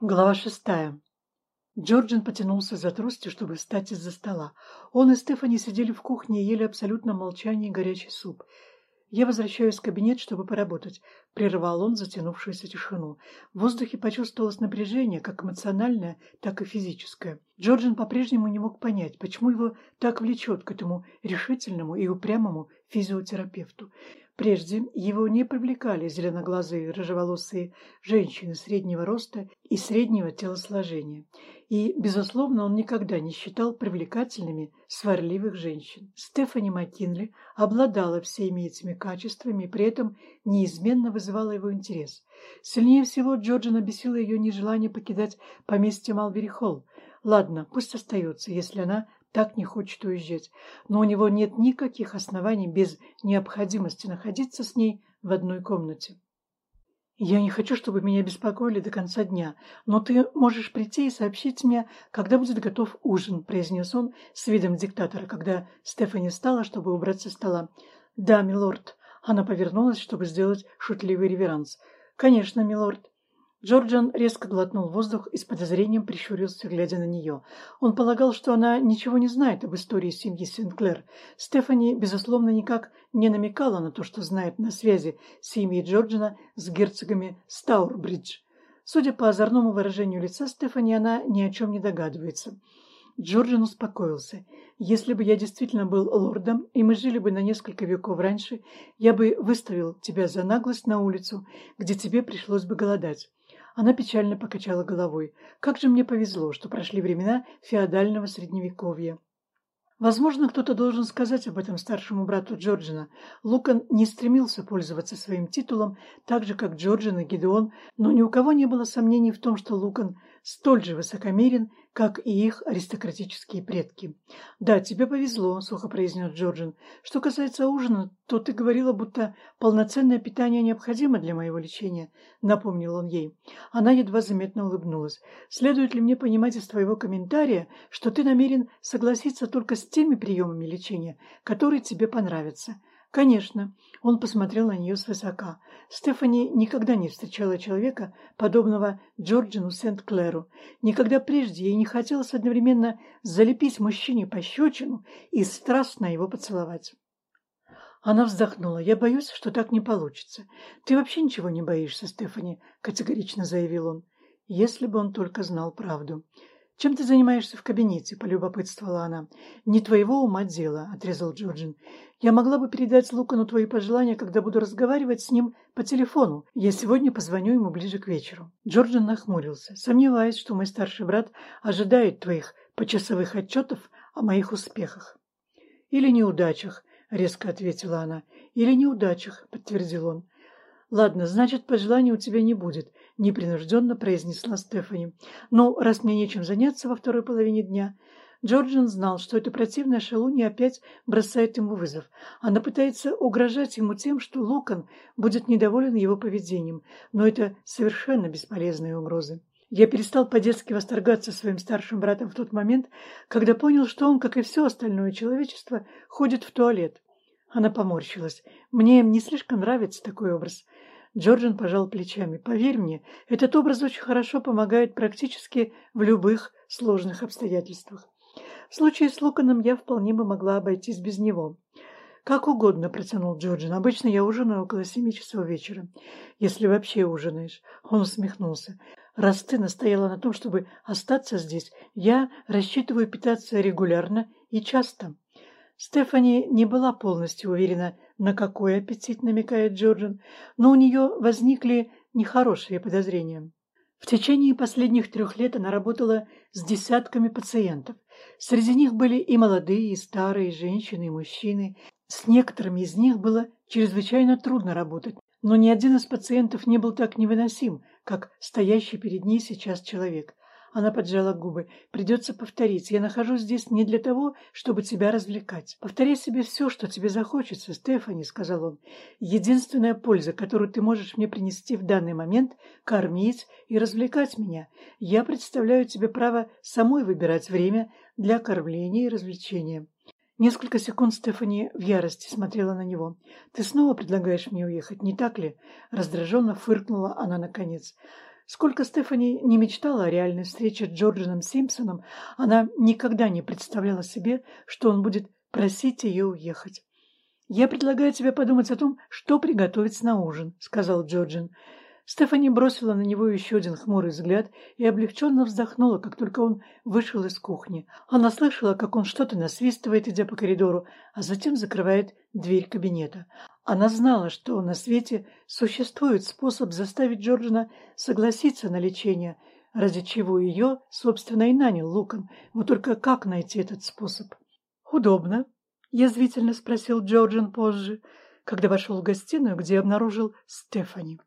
Глава шестая. Джорджин потянулся за тростью, чтобы встать из-за стола. Он и Стефани сидели в кухне и ели абсолютно молчание горячий суп. «Я возвращаюсь в кабинет, чтобы поработать», — прервал он затянувшуюся тишину. В воздухе почувствовалось напряжение, как эмоциональное, так и физическое. Джорджин по-прежнему не мог понять, почему его так влечет к этому решительному и упрямому физиотерапевту. Прежде его не привлекали зеленоглазые рыжеволосые женщины среднего роста и среднего телосложения. И, безусловно, он никогда не считал привлекательными сварливых женщин. Стефани Маккинли обладала всеми этими качествами при этом неизменно вызывала его интерес. Сильнее всего Джорджина бесило ее нежелание покидать поместье Малбери-Холл. Ладно, пусть остается, если она так не хочет уезжать, но у него нет никаких оснований без необходимости находиться с ней в одной комнате. «Я не хочу, чтобы меня беспокоили до конца дня, но ты можешь прийти и сообщить мне, когда будет готов ужин», – произнес он с видом диктатора, когда Стефани встала, чтобы убрать со стола. «Да, милорд». Она повернулась, чтобы сделать шутливый реверанс. «Конечно, милорд». Джорджан резко глотнул воздух и с подозрением прищурился, глядя на нее. Он полагал, что она ничего не знает об истории семьи Синклер. Стефани, безусловно, никак не намекала на то, что знает на связи семьи Джорджана с герцогами Стаурбридж. Судя по озорному выражению лица Стефани, она ни о чем не догадывается. Джорджин успокоился. «Если бы я действительно был лордом, и мы жили бы на несколько веков раньше, я бы выставил тебя за наглость на улицу, где тебе пришлось бы голодать. Она печально покачала головой. «Как же мне повезло, что прошли времена феодального средневековья». Возможно, кто-то должен сказать об этом старшему брату Джорджина. Лукан не стремился пользоваться своим титулом так же, как Джорджин и Гидеон, но ни у кого не было сомнений в том, что Лукан столь же высокомерен, как и их аристократические предки. «Да, тебе повезло», — сухо произнес Джорджин. «Что касается ужина, то ты говорила, будто полноценное питание необходимо для моего лечения», — напомнил он ей. Она едва заметно улыбнулась. «Следует ли мне понимать из твоего комментария, что ты намерен согласиться только с теми приемами лечения, которые тебе понравятся?» Конечно, он посмотрел на нее свысока. Стефани никогда не встречала человека, подобного Джорджину Сент-Клэру. Никогда прежде ей не хотелось одновременно залепить мужчине пощечину и страстно его поцеловать. Она вздохнула. «Я боюсь, что так не получится. Ты вообще ничего не боишься, Стефани?» – категорично заявил он. Если бы он только знал правду. «Чем ты занимаешься в кабинете?» – полюбопытствовала она. «Не твоего ума дело», – отрезал Джорджин. «Я могла бы передать Лукану твои пожелания, когда буду разговаривать с ним по телефону. Я сегодня позвоню ему ближе к вечеру». Джорджин нахмурился. «Сомневаюсь, что мой старший брат ожидает твоих почасовых отчетов о моих успехах». «Или неудачах», – резко ответила она. «Или неудачах», – подтвердил он. «Ладно, значит, пожеланий у тебя не будет», — непринужденно произнесла Стефани. «Ну, раз мне нечем заняться во второй половине дня...» Джорджин знал, что эта противная шалунья опять бросает ему вызов. Она пытается угрожать ему тем, что Лукан будет недоволен его поведением, но это совершенно бесполезные угрозы. Я перестал по-детски восторгаться своим старшим братом в тот момент, когда понял, что он, как и все остальное человечество, ходит в туалет. Она поморщилась. Мне не слишком нравится такой образ. Джорджин пожал плечами. «Поверь мне, этот образ очень хорошо помогает практически в любых сложных обстоятельствах. В случае с Луканом я вполне бы могла обойтись без него». «Как угодно», — протянул Джорджин. «Обычно я ужинаю около семи часов вечера. Если вообще ужинаешь». Он усмехнулся. «Раз ты настояла на том, чтобы остаться здесь, я рассчитываю питаться регулярно и часто». Стефани не была полностью уверена, на какой аппетит намекает Джорджин, но у нее возникли нехорошие подозрения. В течение последних трех лет она работала с десятками пациентов. Среди них были и молодые, и старые, и женщины, и мужчины. С некоторыми из них было чрезвычайно трудно работать, но ни один из пациентов не был так невыносим, как стоящий перед ней сейчас человек. Она поджала губы. «Придется повторить. Я нахожусь здесь не для того, чтобы тебя развлекать. Повторяй себе все, что тебе захочется, Стефани», — сказал он. «Единственная польза, которую ты можешь мне принести в данный момент — кормить и развлекать меня. Я представляю тебе право самой выбирать время для кормления и развлечения». Несколько секунд Стефани в ярости смотрела на него. «Ты снова предлагаешь мне уехать, не так ли?» Раздраженно фыркнула она наконец. Сколько Стефани не мечтала о реальной встрече с Джорджином Симпсоном, она никогда не представляла себе, что он будет просить ее уехать. «Я предлагаю тебе подумать о том, что приготовить на ужин», — сказал Джорджин. Стефани бросила на него еще один хмурый взгляд и облегченно вздохнула, как только он вышел из кухни. Она слышала, как он что-то насвистывает, идя по коридору, а затем закрывает дверь кабинета. Она знала, что на свете существует способ заставить Джорджина согласиться на лечение, ради чего ее, собственно, и нанял Лукан. Вот только как найти этот способ? «Удобно», — язвительно спросил Джорджин позже, когда вошел в гостиную, где обнаружил Стефани.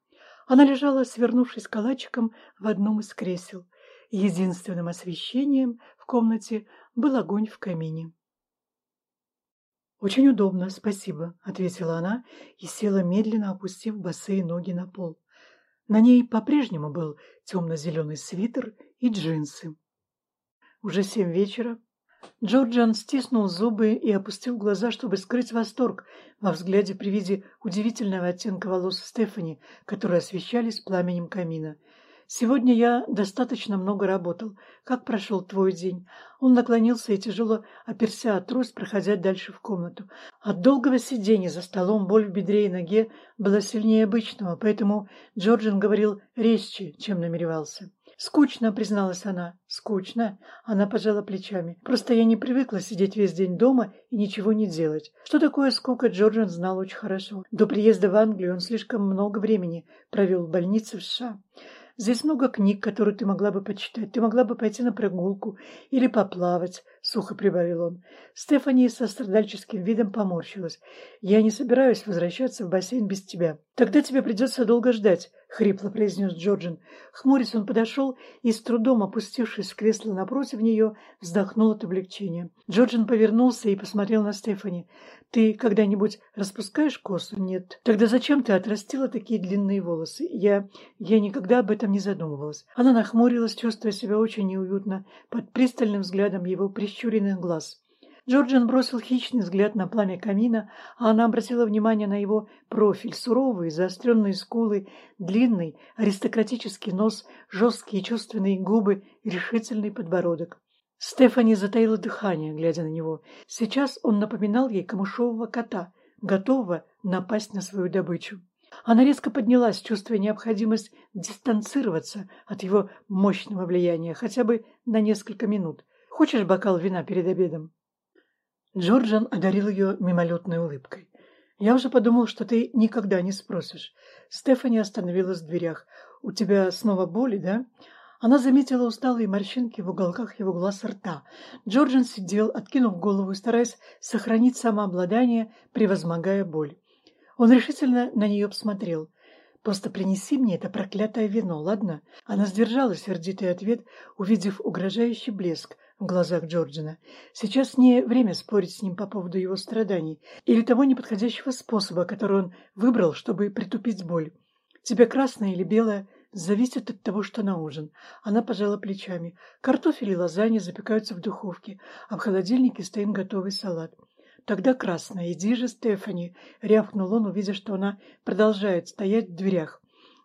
Она лежала, свернувшись калачиком в одном из кресел. Единственным освещением в комнате был огонь в камине. «Очень удобно, спасибо», — ответила она и села, медленно опустив босые ноги на пол. На ней по-прежнему был темно-зеленый свитер и джинсы. Уже семь вечера Джорджан стиснул зубы и опустил глаза, чтобы скрыть восторг во взгляде при виде удивительного оттенка волос Стефани, которые освещались пламенем камина. «Сегодня я достаточно много работал. Как прошел твой день?» Он наклонился и тяжело оперся от трость, проходя дальше в комнату. От долгого сидения за столом боль в бедре и ноге была сильнее обычного, поэтому Джорджин говорил резче, чем намеревался. «Скучно», — призналась она. «Скучно?» Она пожала плечами. «Просто я не привыкла сидеть весь день дома и ничего не делать». Что такое скука, Джорджин знал очень хорошо. До приезда в Англию он слишком много времени провел в больнице в США. Здесь много книг, которые ты могла бы почитать. Ты могла бы пойти на прогулку или поплавать, — сухо прибавил он. Стефани со страдальческим видом поморщилась. Я не собираюсь возвращаться в бассейн без тебя. Тогда тебе придется долго ждать, — хрипло произнес Джорджин. Хмурясь, он подошел и, с трудом опустившись в кресло напротив нее, вздохнул от облегчения. Джорджин повернулся и посмотрел на Стефани. «Ты когда-нибудь распускаешь косу?» «Нет». «Тогда зачем ты отрастила такие длинные волосы?» «Я... я никогда об этом не задумывалась». Она нахмурилась, чувствуя себя очень неуютно, под пристальным взглядом его прищуренных глаз. Джорджин бросил хищный взгляд на пламя камина, а она обратила внимание на его профиль, суровые, заостренные скулы, длинный аристократический нос, жесткие чувственные губы решительный подбородок. Стефани затаила дыхание, глядя на него. Сейчас он напоминал ей камышового кота, готового напасть на свою добычу. Она резко поднялась, чувствуя необходимость дистанцироваться от его мощного влияния хотя бы на несколько минут. «Хочешь бокал вина перед обедом?» Джорджан одарил ее мимолетной улыбкой. «Я уже подумал, что ты никогда не спросишь». Стефани остановилась в дверях. «У тебя снова боли, да?» Она заметила усталые морщинки в уголках его глаз и рта. Джорджин сидел, откинув голову, стараясь сохранить самообладание, превозмогая боль. Он решительно на нее посмотрел. «Просто принеси мне это проклятое вино, ладно?» Она сдержала сердитый ответ, увидев угрожающий блеск в глазах Джорджина. Сейчас не время спорить с ним по поводу его страданий или того неподходящего способа, который он выбрал, чтобы притупить боль. Тебе красное или белое – Зависит от того, что на ужин. Она пожала плечами. Картофель и лазанья запекаются в духовке, а в холодильнике стоит готовый салат. Тогда красная. Иди же, Стефани, рявкнул он, увидя, что она продолжает стоять в дверях.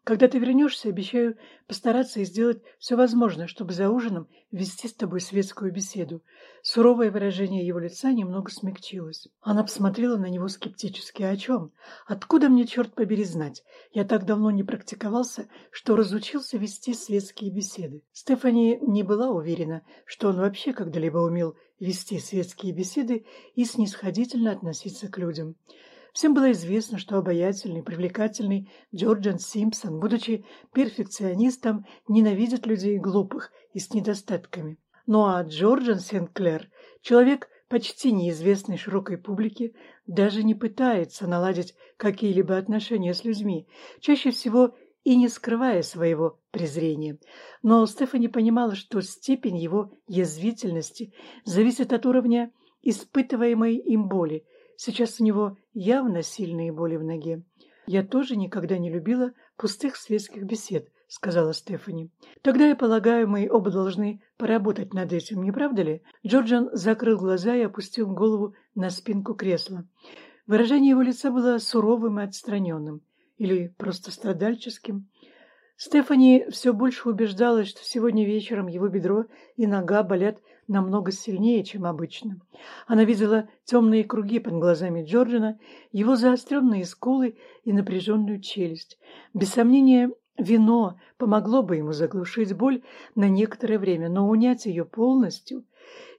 Когда ты вернешься, обещаю постараться и сделать все возможное, чтобы за ужином вести с тобой светскую беседу. Суровое выражение его лица немного смягчилось. Она посмотрела на него скептически. «О чем? Откуда мне, черт побери, знать? Я так давно не практиковался, что разучился вести светские беседы». Стефани не была уверена, что он вообще когда-либо умел вести светские беседы и снисходительно относиться к людям. Всем было известно, что обаятельный, привлекательный Джорджан Симпсон, будучи перфекционистом, ненавидит людей глупых и с недостатками. Ну а Джорджан Сенклер, человек почти неизвестный широкой публике, даже не пытается наладить какие-либо отношения с людьми, чаще всего и не скрывая своего презрения. Но Стефани понимала, что степень его язвительности зависит от уровня испытываемой им боли, Сейчас у него явно сильные боли в ноге. Я тоже никогда не любила пустых светских бесед, сказала Стефани. Тогда, я полагаю, мы оба должны поработать над этим, не правда ли? Джорджан закрыл глаза и опустил голову на спинку кресла. Выражение его лица было суровым и отстраненным. Или просто страдальческим. Стефани все больше убеждалась, что сегодня вечером его бедро и нога болят намного сильнее, чем обычно. Она видела темные круги под глазами Джорджина, его заостренные скулы и напряженную челюсть. Без сомнения, вино помогло бы ему заглушить боль на некоторое время, но унять ее полностью.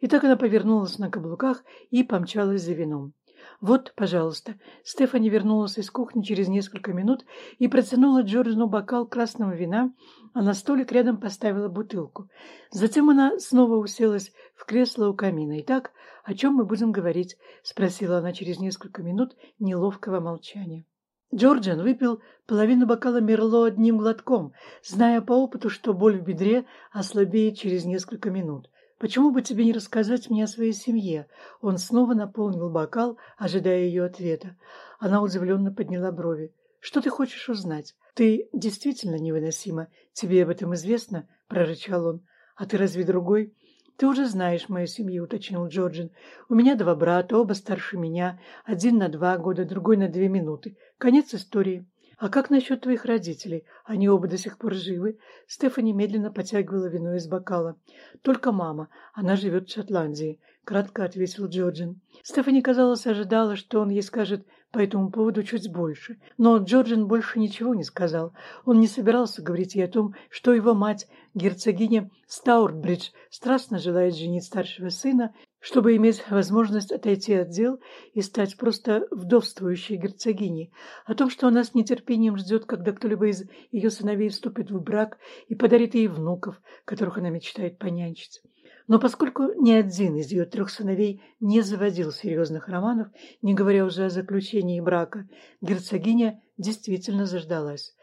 И так она повернулась на каблуках и помчалась за вином. «Вот, пожалуйста». Стефани вернулась из кухни через несколько минут и протянула Джорджину бокал красного вина, а на столик рядом поставила бутылку. Затем она снова уселась в кресло у камина. «Итак, о чем мы будем говорить?» — спросила она через несколько минут неловкого молчания. Джорджин выпил половину бокала Мерло одним глотком, зная по опыту, что боль в бедре ослабеет через несколько минут. Почему бы тебе не рассказать мне о своей семье? Он снова наполнил бокал, ожидая ее ответа. Она удивленно подняла брови. Что ты хочешь узнать? Ты действительно невыносима. Тебе об этом известно? Прорычал он. А ты разве другой? Ты уже знаешь мою семью, уточнил Джорджин. У меня два брата, оба старше меня. Один на два года, другой на две минуты. Конец истории. «А как насчет твоих родителей? Они оба до сих пор живы?» Стефани медленно потягивала вино из бокала. «Только мама. Она живет в Шотландии», — кратко ответил Джорджин. Стефани, казалось, ожидала, что он ей скажет по этому поводу чуть больше. Но Джорджин больше ничего не сказал. Он не собирался говорить ей о том, что его мать, герцогиня Стаурбридж, страстно желает женить старшего сына, чтобы иметь возможность отойти от дел и стать просто вдовствующей герцогиней, о том, что она с нетерпением ждет, когда кто-либо из ее сыновей вступит в брак и подарит ей внуков, которых она мечтает понянчить. Но поскольку ни один из ее трех сыновей не заводил серьезных романов, не говоря уже о заключении брака, герцогиня действительно заждалась.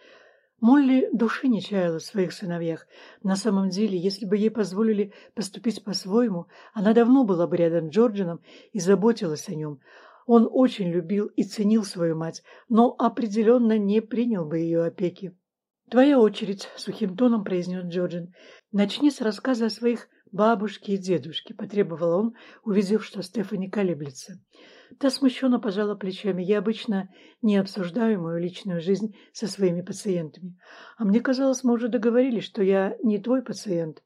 Молли души не чаяла в своих сыновьях. На самом деле, если бы ей позволили поступить по-своему, она давно была бы рядом с Джорджином и заботилась о нем. Он очень любил и ценил свою мать, но определенно не принял бы ее опеки. «Твоя очередь», — сухим тоном произнес Джорджин. «Начни с рассказа о своих бабушке и дедушке», — потребовал он, увидев, что Стефани колеблется. Та смущенно пожала плечами. Я обычно не обсуждаю мою личную жизнь со своими пациентами. А мне казалось, мы уже договорились, что я не твой пациент.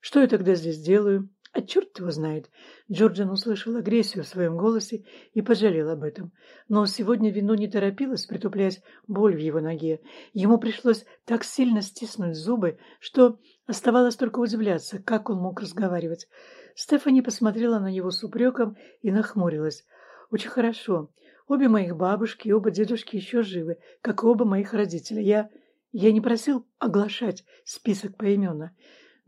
Что я тогда здесь делаю? А черт его знает. Джорджин услышал агрессию в своем голосе и пожалел об этом. Но сегодня вино не торопилось притуплять боль в его ноге. Ему пришлось так сильно стиснуть зубы, что оставалось только удивляться, как он мог разговаривать. Стефани посмотрела на него с упреком и нахмурилась. Очень хорошо. Обе моих бабушки и оба дедушки еще живы, как и оба моих родителя. Я... я не просил оглашать список поименно.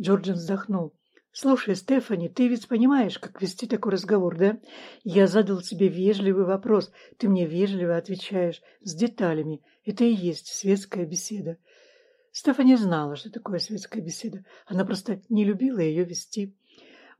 Джорджин вздохнул. «Слушай, Стефани, ты ведь понимаешь, как вести такой разговор, да? Я задал тебе вежливый вопрос, ты мне вежливо отвечаешь, с деталями. Это и есть светская беседа». Стефани знала, что такое светская беседа. Она просто не любила ее вести.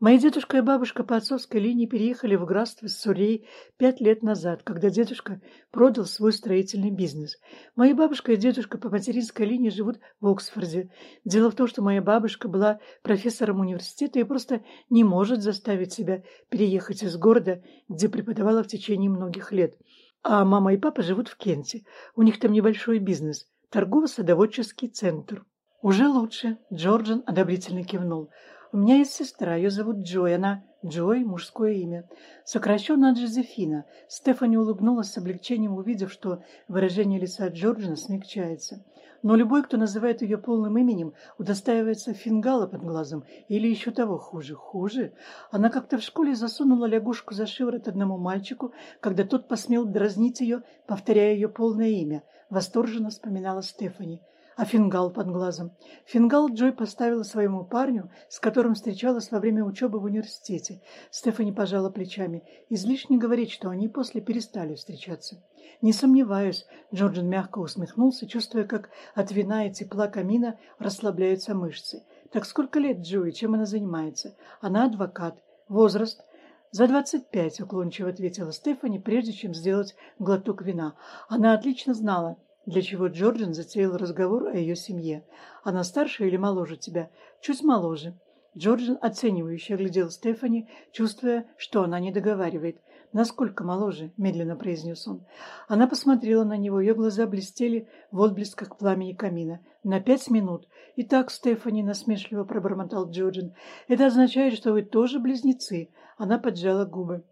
Мои дедушка и бабушка по отцовской линии переехали в графство Сурей пять лет назад, когда дедушка продал свой строительный бизнес. Мои бабушка и дедушка по материнской линии живут в Оксфорде. Дело в том, что моя бабушка была профессором университета и просто не может заставить себя переехать из города, где преподавала в течение многих лет. А мама и папа живут в Кенте. У них там небольшой бизнес – торгово-садоводческий центр. «Уже лучше», – Джорджин одобрительно кивнул – у меня есть сестра, ее зовут Джой, она Джой, мужское имя. Сокращенно от Жозефина. Стефани улыбнулась с облегчением, увидев, что выражение лица Джорджина смягчается. Но любой, кто называет ее полным именем, удостаивается фингала под глазом или еще того хуже. Хуже. Она как-то в школе засунула лягушку за шиворот одному мальчику, когда тот посмел дразнить ее, повторяя ее полное имя. Восторженно вспоминала Стефани а фингал под глазом. Фингал Джой поставила своему парню, с которым встречалась во время учебы в университете. Стефани пожала плечами. Излишне говорить, что они после перестали встречаться. «Не сомневаюсь», — Джорджин мягко усмехнулся, чувствуя, как от вина и тепла камина расслабляются мышцы. «Так сколько лет Джои? Чем она занимается?» «Она адвокат. Возраст?» «За двадцать пять», — уклончиво ответила Стефани, прежде чем сделать глоток вина. Она отлично знала, для чего Джорджин затеял разговор о ее семье. Она старше или моложе тебя? Чуть моложе. Джорджин оценивающе оглядел Стефани, чувствуя, что она не договаривает. «Насколько моложе?» – медленно произнес он. Она посмотрела на него, ее глаза блестели в отблесках пламени камина. «На пять минут. Итак, Стефани», – насмешливо пробормотал Джорджин, – «это означает, что вы тоже близнецы». Она поджала губы.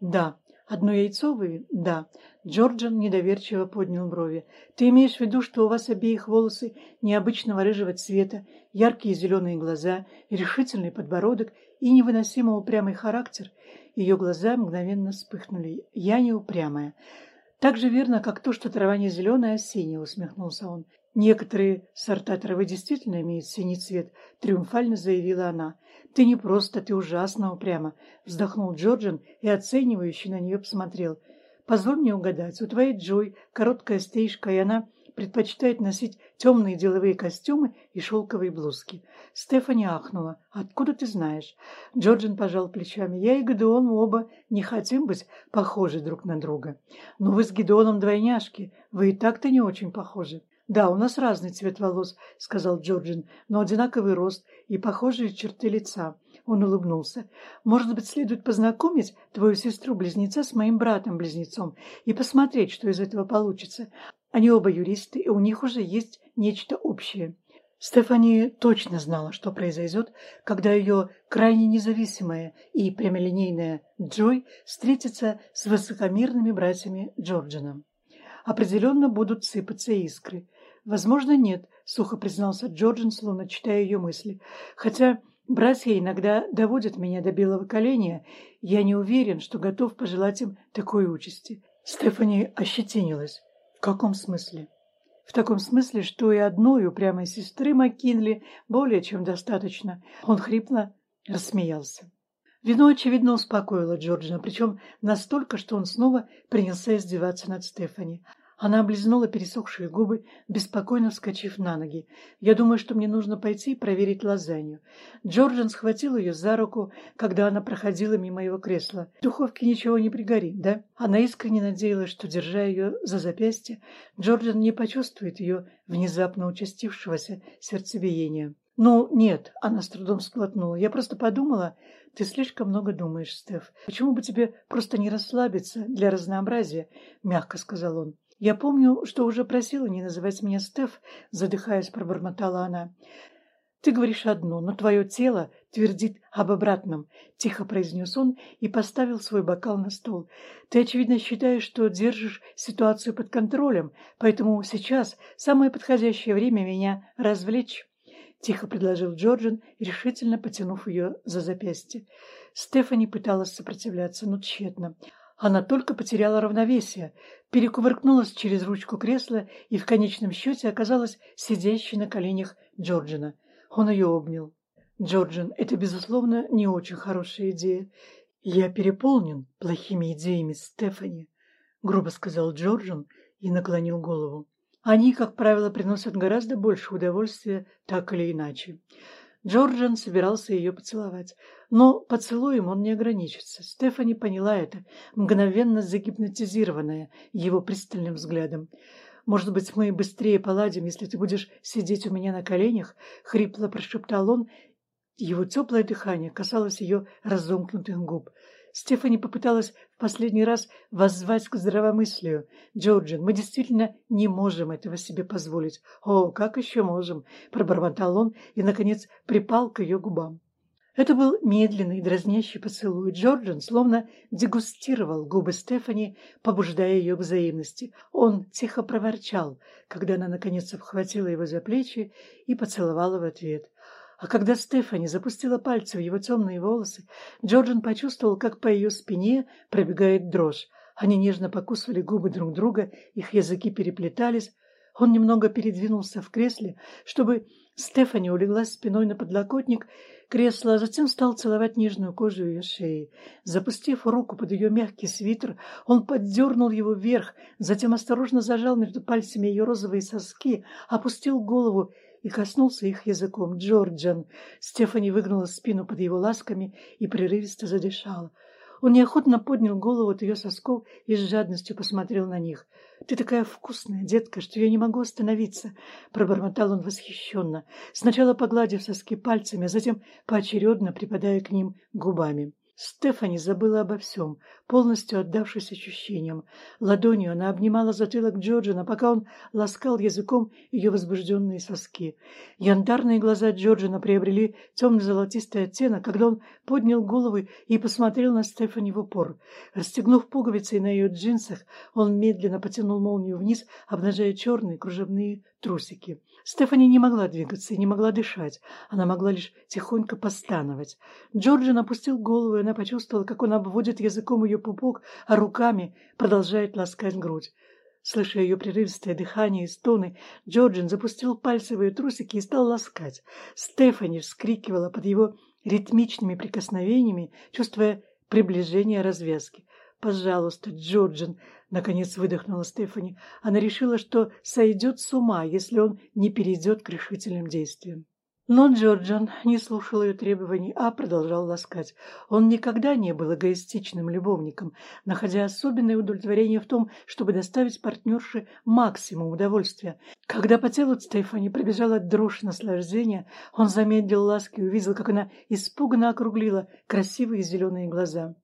«Да. Одно яйцо вы?» «Да». Джорджин недоверчиво поднял брови. «Ты имеешь в виду, что у вас обеих волосы необычного рыжего цвета, яркие зеленые глаза, решительный подбородок и невыносимо упрямый характер?» Ее глаза мгновенно вспыхнули. «Я не упрямая». «Так же верно, как то, что трава не зеленая, а синяя», — усмехнулся он. «Некоторые сорта травы действительно имеют синий цвет», — триумфально заявила она. «Ты не просто, ты ужасно упряма», — вздохнул Джорджин и оценивающе на нее посмотрел. «Позволь мне угадать, у твоей Джой короткая стрижка, и она предпочитает носить темные деловые костюмы и шелковые блузки. Стефани ахнула. «Откуда ты знаешь?» Джорджин пожал плечами. «Я и Гедеон оба не хотим быть похожи друг на друга. Но вы с Гедеоном двойняшки. Вы и так-то не очень похожи». «Да, у нас разный цвет волос», — сказал Джорджин, «но одинаковый рост и похожие черты лица». Он улыбнулся. «Может быть, следует познакомить твою сестру-близнеца с моим братом-близнецом и посмотреть, что из этого получится. Они оба юристы, и у них уже есть нечто общее. Стефани точно знала, что произойдет, когда ее крайне независимая и прямолинейная Джой встретится с высокомерными братьями Джорджина. Определенно будут сыпаться искры. Возможно, нет, сухо признался Джорджин, словно читая ее мысли. Хотя братья иногда доводят меня до белого коленя, я не уверен, что готов пожелать им такой участи. Стефани ощетинилась. Каком смысле? В таком смысле, что и одной упрямой сестры Маккинли более чем достаточно. Он хрипло рассмеялся. Вино, очевидно, успокоило Джорджина, причем настолько, что он снова принялся издеваться над Стефани. Она облизнула пересохшие губы, беспокойно вскочив на ноги. «Я думаю, что мне нужно пойти и проверить лазанью». Джорджин схватил ее за руку, когда она проходила мимо его кресла. «В духовке ничего не пригорит, да?» Она искренне надеялась, что, держа ее за запястье, Джорджин не почувствует ее внезапно участившегося сердцебиения. «Ну, нет», — она с трудом сплотнула. «Я просто подумала, ты слишком много думаешь, Стеф. Почему бы тебе просто не расслабиться для разнообразия?» — мягко сказал он. «Я помню, что уже просила не называть меня Стеф», — задыхаясь, пробормотала она. «Ты говоришь одно, но твое тело твердит об обратном», — тихо произнес он и поставил свой бокал на стол. «Ты, очевидно, считаешь, что держишь ситуацию под контролем, поэтому сейчас самое подходящее время меня развлечь». — тихо предложил Джорджин, решительно потянув ее за запястье. Стефани пыталась сопротивляться, но тщетно. Она только потеряла равновесие, перекувыркнулась через ручку кресла и в конечном счете оказалась сидящей на коленях Джорджина. Он ее обнял. «Джорджин, это, безусловно, не очень хорошая идея. Я переполнен плохими идеями Стефани», — грубо сказал Джорджин и наклонил голову. «Они, как правило, приносят гораздо больше удовольствия, так или иначе. Джорджан собирался ее поцеловать. Но поцелуем он не ограничится. Стефани поняла это, мгновенно загипнотизированная его пристальным взглядом. «Может быть, мы быстрее поладим, если ты будешь сидеть у меня на коленях?» — хрипло прошептал он. Его теплое дыхание касалось ее разомкнутых губ. Стефани попыталась в последний раз воззвать к здравомыслию. «Джорджин, мы действительно не можем этого себе позволить». «О, как еще можем?» – пробормотал он и, наконец, припал к ее губам. Это был медленный, дразнящий поцелуй. Джорджин словно дегустировал губы Стефани, побуждая ее к взаимности. Он тихо проворчал, когда она, наконец, обхватила его за плечи и поцеловала в ответ. А когда Стефани запустила пальцы в его темные волосы, Джорджин почувствовал, как по ее спине пробегает дрожь. Они нежно покусывали губы друг друга, их языки переплетались. Он немного передвинулся в кресле, чтобы Стефани улеглась спиной на подлокотник кресла, а затем стал целовать нежную кожу ее шеи. Запустив руку под ее мягкий свитер, он поддернул его вверх, затем осторожно зажал между пальцами ее розовые соски, опустил голову и коснулся их языком. «Джорджан!» Стефани выгнула спину под его ласками и прерывисто задышала. Он неохотно поднял голову от ее сосков и с жадностью посмотрел на них. «Ты такая вкусная, детка, что я не могу остановиться!» Пробормотал он восхищенно, сначала погладив соски пальцами, а затем поочередно припадая к ним губами. Стефани забыла обо всем, полностью отдавшись ощущениям. Ладонью она обнимала затылок Джорджина, пока он ласкал языком ее возбужденные соски. Янтарные глаза Джорджина приобрели темно-золотистый оттенок, когда он поднял голову и посмотрел на Стефани в упор. Расстегнув пуговицы на ее джинсах, он медленно потянул молнию вниз, обнажая черные кружевные трусики. Стефани не могла двигаться и не могла дышать. Она могла лишь тихонько постановать. Джорджин опустил голову, она почувствовала, как он обводит языком ее пупок, а руками продолжает ласкать грудь. Слыша ее прерывистое дыхание и стоны, Джорджин запустил пальцы в ее трусики и стал ласкать. Стефани вскрикивала под его ритмичными прикосновениями, чувствуя приближение развязки. «Пожалуйста, Джорджин!» — наконец выдохнула Стефани. Она решила, что сойдет с ума, если он не перейдет к решительным действиям. Но Джорджан не слушал ее требований, а продолжал ласкать. Он никогда не был эгоистичным любовником, находя особенное удовлетворение в том, чтобы доставить партнерше максимум удовольствия. Когда по телу Стефани пробежала дрожь наслаждения, он замедлил ласки и увидел, как она испуганно округлила красивые зеленые глаза.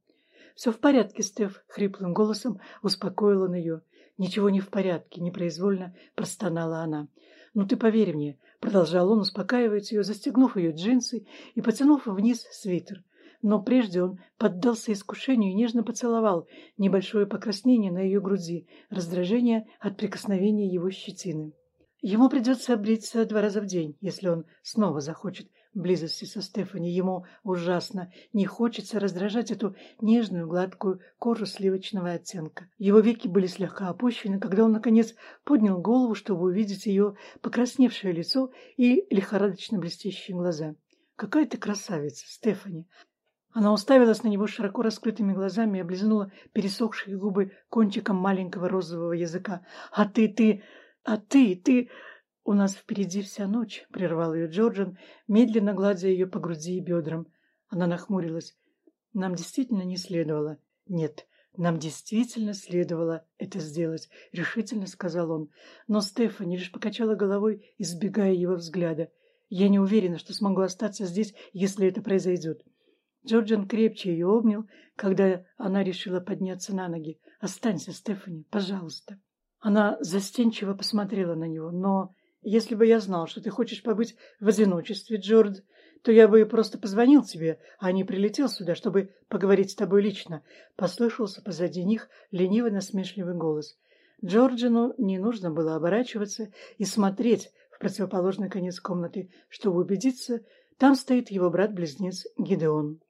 «Все в порядке, Стеф», — хриплым голосом успокоил он ее. «Ничего не в порядке», — непроизвольно простонала она. «Ну ты поверь мне», — продолжал он успокаивать ее, застегнув ее джинсы и потянув вниз свитер. Но прежде он поддался искушению и нежно поцеловал небольшое покраснение на ее груди, раздражение от прикосновения его щетины. Ему придется обриться два раза в день, если он снова захочет близости со Стефани. Ему ужасно не хочется раздражать эту нежную гладкую кожу сливочного оттенка. Его веки были слегка опущены, когда он, наконец, поднял голову, чтобы увидеть ее покрасневшее лицо и лихорадочно блестящие глаза. «Какая ты красавица, Стефани!» Она уставилась на него широко раскрытыми глазами и облизнула пересохшие губы кончиком маленького розового языка. «А ты, ты, а ты, ты...» «У нас впереди вся ночь», — прервал ее Джорджин, медленно гладя ее по груди и бедрам. Она нахмурилась. «Нам действительно не следовало». «Нет, нам действительно следовало это сделать», — решительно сказал он. Но Стефани лишь покачала головой, избегая его взгляда. «Я не уверена, что смогу остаться здесь, если это произойдет». Джорджин крепче ее обнял, когда она решила подняться на ноги. «Останься, Стефани, пожалуйста». Она застенчиво посмотрела на него, но если бы я знал, что ты хочешь побыть в одиночестве, Джорд, то я бы просто позвонил тебе, а не прилетел сюда, чтобы поговорить с тобой лично. Послышался позади них ленивый насмешливый голос. Джорджину не нужно было оборачиваться и смотреть в противоположный конец комнаты, чтобы убедиться, там стоит его брат-близнец Гидеон.